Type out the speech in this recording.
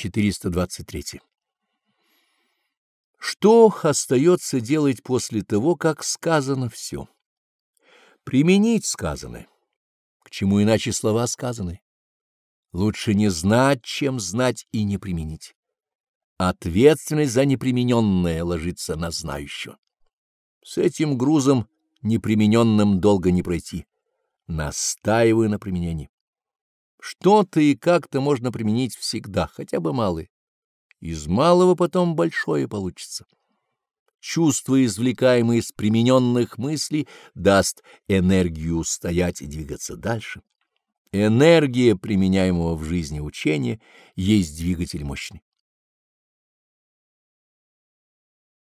423. Что остается делать после того, как сказано все? Применить сказанное. К чему иначе слова сказаны? Лучше не знать, чем знать и не применить. Ответственность за непримененное ложится на знающего. С этим грузом непримененным долго не пройти. Настаиваю на применении. Что-то и как-то можно применить всегда, хотя бы малое. Из малого потом большое получится. Чувство, извлекаемое из примененных мыслей, даст энергию стоять и двигаться дальше. Энергия, применяемого в жизни учения, есть двигатель мощный.